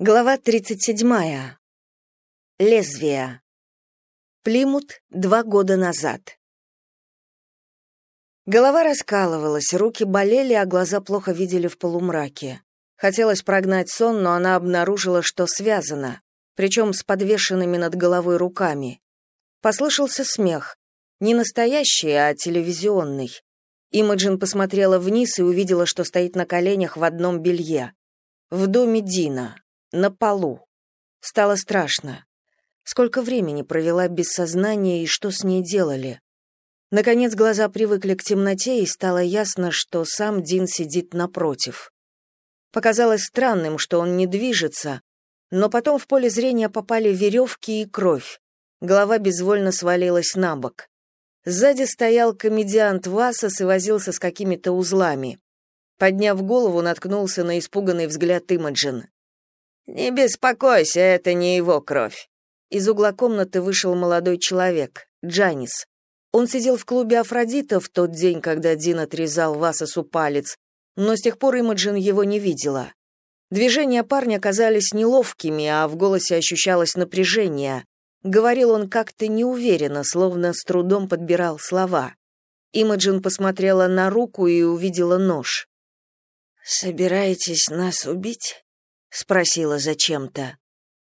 Глава 37. Лезвие. Плимут два года назад. Голова раскалывалась, руки болели, а глаза плохо видели в полумраке. Хотелось прогнать сон, но она обнаружила, что связана, причем с подвешенными над головой руками. Послышался смех. Не настоящий, а телевизионный. Имаджин посмотрела вниз и увидела, что стоит на коленях в одном белье. В доме Дина на полу. Стало страшно. Сколько времени провела без сознания и что с ней делали? Наконец глаза привыкли к темноте, и стало ясно, что сам Дин сидит напротив. Показалось странным, что он не движется, но потом в поле зрения попали веревки и кровь. Голова безвольно свалилась на бок. Сзади стоял комедиант Васос и возился с какими-то узлами. Подняв голову, наткнулся на испуганный взгляд Имаджин. «Не беспокойся, это не его кровь». Из угла комнаты вышел молодой человек, Джанис. Он сидел в клубе Афродита в тот день, когда Дин отрезал Васосу палец, но с тех пор Имаджин его не видела. Движения парня казались неловкими, а в голосе ощущалось напряжение. Говорил он как-то неуверенно, словно с трудом подбирал слова. Имаджин посмотрела на руку и увидела нож. «Собираетесь нас убить?» — спросила зачем-то.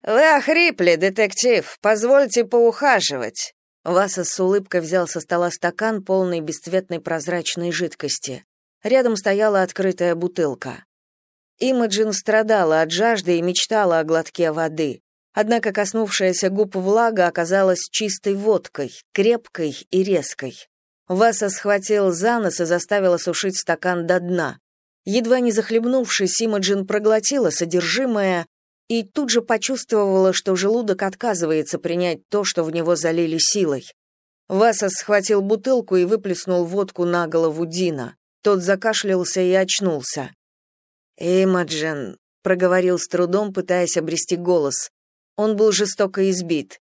«Вы охрипли, детектив, позвольте поухаживать». Васа с улыбкой взял со стола стакан, полный бесцветной прозрачной жидкости. Рядом стояла открытая бутылка. Имаджин страдала от жажды и мечтала о глотке воды. Однако коснувшаяся губ влага оказалась чистой водкой, крепкой и резкой. Васа схватил за нос и заставил осушить стакан до дна. Едва не захлебнувшись, Имаджин проглотила содержимое и тут же почувствовала, что желудок отказывается принять то, что в него залили силой. Васас схватил бутылку и выплеснул водку на голову Дина. Тот закашлялся и очнулся. «Имаджин», — проговорил с трудом, пытаясь обрести голос. Он был жестоко избит.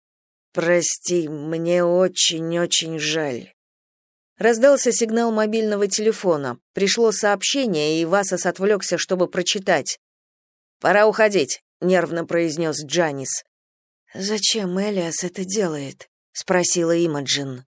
«Прости, мне очень-очень жаль». Раздался сигнал мобильного телефона. Пришло сообщение, и Васас отвлекся, чтобы прочитать. «Пора уходить», — нервно произнес Джанис. «Зачем Элиас это делает?» — спросила Имаджин.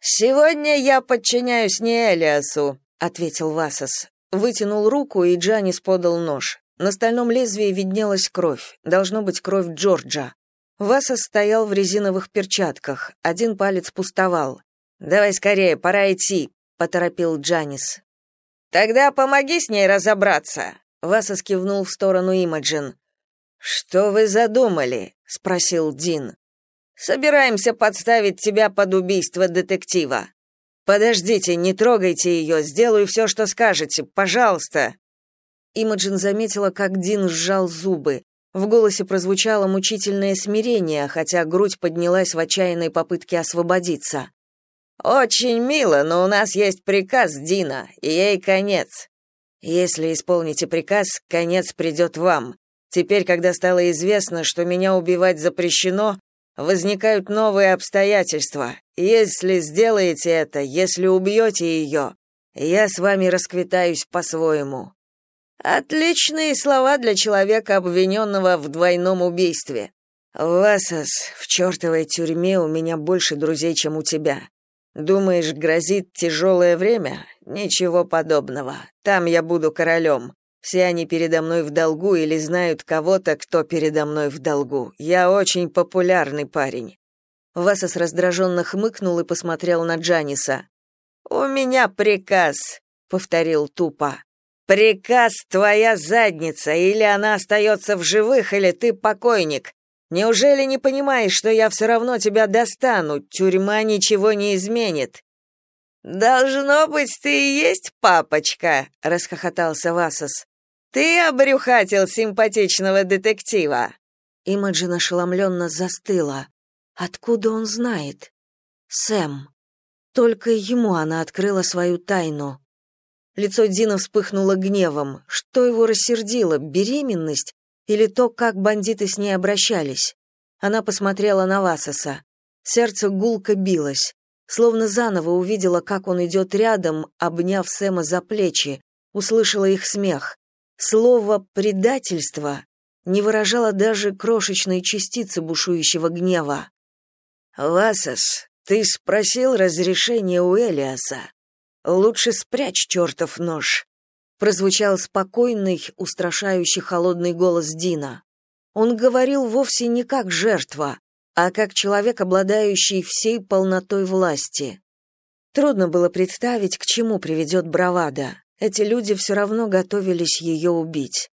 «Сегодня я подчиняюсь не Элиасу», — ответил Васас. Вытянул руку, и Джанис подал нож. На стальном лезвии виднелась кровь. Должно быть кровь Джорджа. Васас стоял в резиновых перчатках. Один палец пустовал. «Давай скорее, пора идти», — поторопил Джанис. «Тогда помоги с ней разобраться», — Васа скивнул в сторону Имаджин. «Что вы задумали?» — спросил Дин. «Собираемся подставить тебя под убийство детектива». «Подождите, не трогайте ее, сделаю все, что скажете, пожалуйста». Имаджин заметила, как Дин сжал зубы. В голосе прозвучало мучительное смирение, хотя грудь поднялась в отчаянной попытке освободиться. Очень мило, но у нас есть приказ Дина, и ей конец. Если исполните приказ, конец придет вам. Теперь, когда стало известно, что меня убивать запрещено, возникают новые обстоятельства. Если сделаете это, если убьете ее, я с вами расквитаюсь по-своему. Отличные слова для человека, обвиненного в двойном убийстве. Васас, в чертовой тюрьме у меня больше друзей, чем у тебя. Думаешь, грозит тяжелое время? Ничего подобного. Там я буду королем. Все они передо мной в долгу или знают кого-то, кто передо мной в долгу. Я очень популярный парень. Васас раздраженно хмыкнул и посмотрел на Джаниса. «У меня приказ», — повторил тупо. «Приказ твоя задница, или она остается в живых, или ты покойник. Неужели не понимаешь, что я все равно тебя достану? Тюрьма ничего не изменит. Должно быть, ты и есть папочка, расхохотался Васос. Ты обрюхатил симпатичного детектива. Имаджин ошеломленно застыла. Откуда он знает? Сэм. Только ему она открыла свою тайну. Лицо Дина вспыхнуло гневом. Что его рассердило? Беременность? Или то, как бандиты с ней обращались? Она посмотрела на Васоса. Сердце гулко билось. Словно заново увидела, как он идет рядом, обняв Сэма за плечи. Услышала их смех. Слово «предательство» не выражала даже крошечной частицы бушующего гнева. «Васос, ты спросил разрешения у Элиаса. Лучше спрячь чертов нож», — прозвучал спокойный, устрашающий холодный голос Дина. Он говорил вовсе не как жертва, а как человек, обладающий всей полнотой власти. Трудно было представить, к чему приведет бравада. Эти люди все равно готовились ее убить.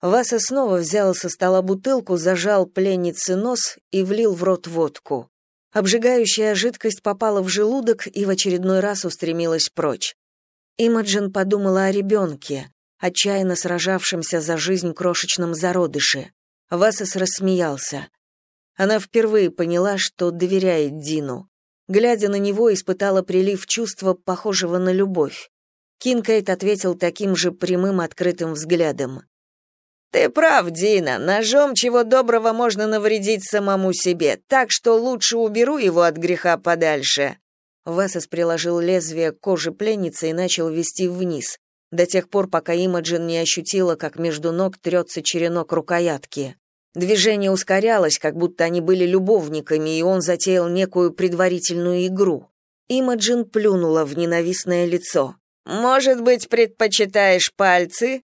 Васа снова взял со стола бутылку, зажал пленнице нос и влил в рот водку. Обжигающая жидкость попала в желудок и в очередной раз устремилась прочь. Имаджин подумала о ребенке, отчаянно сражавшемся за жизнь крошечном зародыше. Васас рассмеялся. Она впервые поняла, что доверяет Дину. Глядя на него, испытала прилив чувства, похожего на любовь. Кинкейт ответил таким же прямым открытым взглядом. «Ты прав, Дина, ножом чего доброго можно навредить самому себе, так что лучше уберу его от греха подальше». Васас приложил лезвие к коже пленницы и начал вести вниз, до тех пор, пока Имаджин не ощутила, как между ног трется черенок рукоятки. Движение ускорялось, как будто они были любовниками, и он затеял некую предварительную игру. Имаджин плюнула в ненавистное лицо. «Может быть, предпочитаешь пальцы?»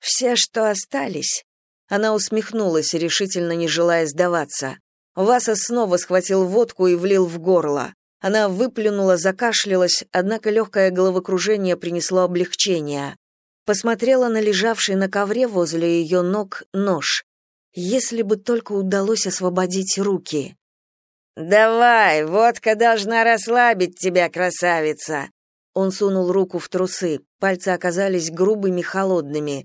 «Все, что остались». Она усмехнулась, решительно не желая сдаваться. Васа снова схватил водку и влил в горло. Она выплюнула, закашлялась, однако легкое головокружение принесло облегчение. Посмотрела на лежавший на ковре возле ее ног нож. Если бы только удалось освободить руки. «Давай, водка должна расслабить тебя, красавица!» Он сунул руку в трусы, пальцы оказались грубыми, холодными.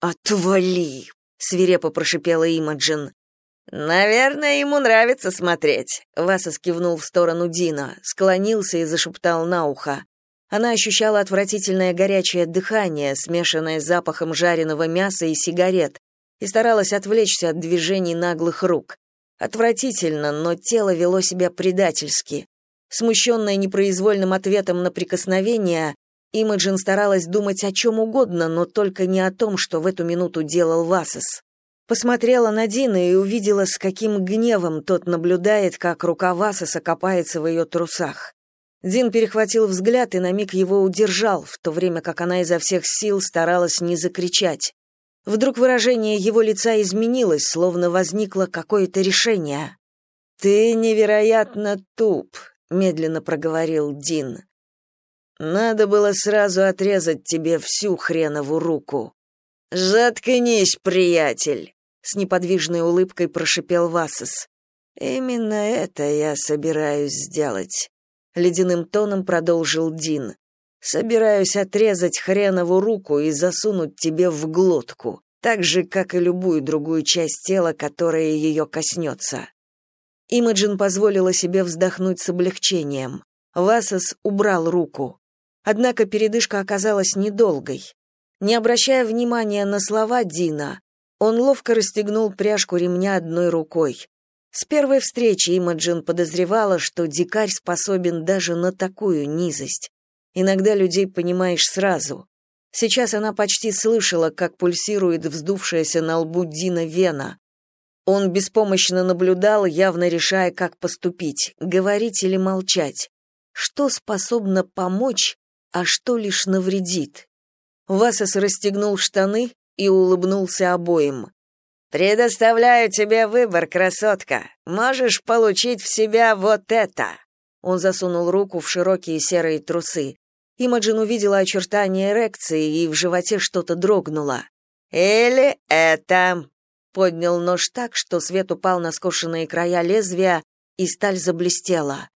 «Отвали!» — свирепо прошипела Имаджин. «Наверное, ему нравится смотреть», — Васа скивнул в сторону Дина, склонился и зашептал на ухо. Она ощущала отвратительное горячее дыхание, смешанное с запахом жареного мяса и сигарет, и старалась отвлечься от движений наглых рук. Отвратительно, но тело вело себя предательски. Смущенная непроизвольным ответом на прикосновение, Имаджин старалась думать о чем угодно, но только не о том, что в эту минуту делал Васос. Посмотрела на Дина и увидела, с каким гневом тот наблюдает, как рука Васоса копается в ее трусах. Дин перехватил взгляд и на миг его удержал, в то время как она изо всех сил старалась не закричать. Вдруг выражение его лица изменилось, словно возникло какое-то решение. «Ты невероятно туп», — медленно проговорил Дин. «Надо было сразу отрезать тебе всю хренову руку». «Заткнись, приятель», — с неподвижной улыбкой прошипел Васос. «Именно это я собираюсь сделать», — ледяным тоном продолжил Дин. Собираюсь отрезать хренову руку и засунуть тебе в глотку, так же, как и любую другую часть тела, которая ее коснется». Имаджин позволила себе вздохнуть с облегчением. Васос убрал руку. Однако передышка оказалась недолгой. Не обращая внимания на слова Дина, он ловко расстегнул пряжку ремня одной рукой. С первой встречи Имаджин подозревала, что дикарь способен даже на такую низость. Иногда людей понимаешь сразу. Сейчас она почти слышала, как пульсирует вздувшаяся на лбу Дина вена. Он беспомощно наблюдал, явно решая, как поступить, говорить или молчать. Что способно помочь, а что лишь навредит. Васос расстегнул штаны и улыбнулся обоим. «Предоставляю тебе выбор, красотка. Можешь получить в себя вот это». Он засунул руку в широкие серые трусы. Имаджин увидела очертания эрекции, и в животе что-то дрогнуло. «Или это...» Поднял нож так, что свет упал на скошенные края лезвия, и сталь заблестела.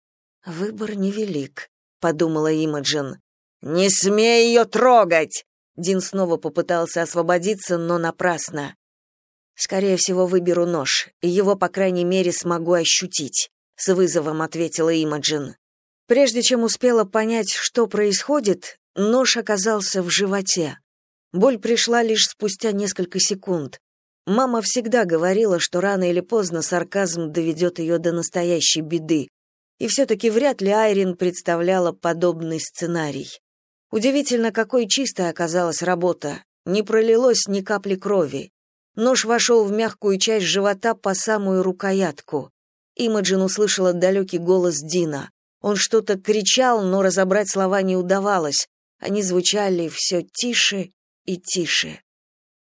«Выбор невелик», — подумала Имаджин. «Не смей ее трогать!» Дин снова попытался освободиться, но напрасно. «Скорее всего, выберу нож, его, по крайней мере, смогу ощутить», — с вызовом ответила Имаджин. Прежде чем успела понять, что происходит, нож оказался в животе. Боль пришла лишь спустя несколько секунд. Мама всегда говорила, что рано или поздно сарказм доведет ее до настоящей беды. И все-таки вряд ли Айрин представляла подобный сценарий. Удивительно, какой чистой оказалась работа. Не пролилось ни капли крови. Нож вошел в мягкую часть живота по самую рукоятку. Имаджин услышала далекий голос Дина. Он что-то кричал, но разобрать слова не удавалось. Они звучали все тише и тише.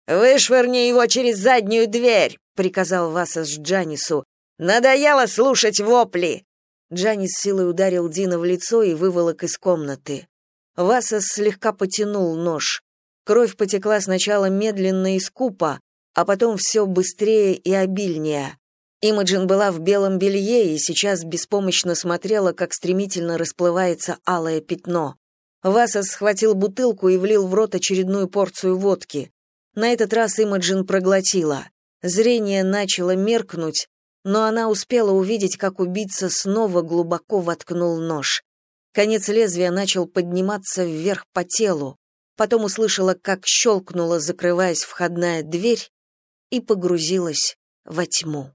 «Вышвырни его через заднюю дверь!» — приказал Васас Джанису. «Надоело слушать вопли!» Джанис силой ударил Дина в лицо и выволок из комнаты. Васас слегка потянул нож. Кровь потекла сначала медленно и скупо, а потом все быстрее и обильнее. Имаджин была в белом белье и сейчас беспомощно смотрела, как стремительно расплывается алое пятно. Васас схватил бутылку и влил в рот очередную порцию водки. На этот раз Имаджин проглотила. Зрение начало меркнуть, но она успела увидеть, как убийца снова глубоко воткнул нож. Конец лезвия начал подниматься вверх по телу, потом услышала, как щелкнула, закрываясь входная дверь, и погрузилась во тьму.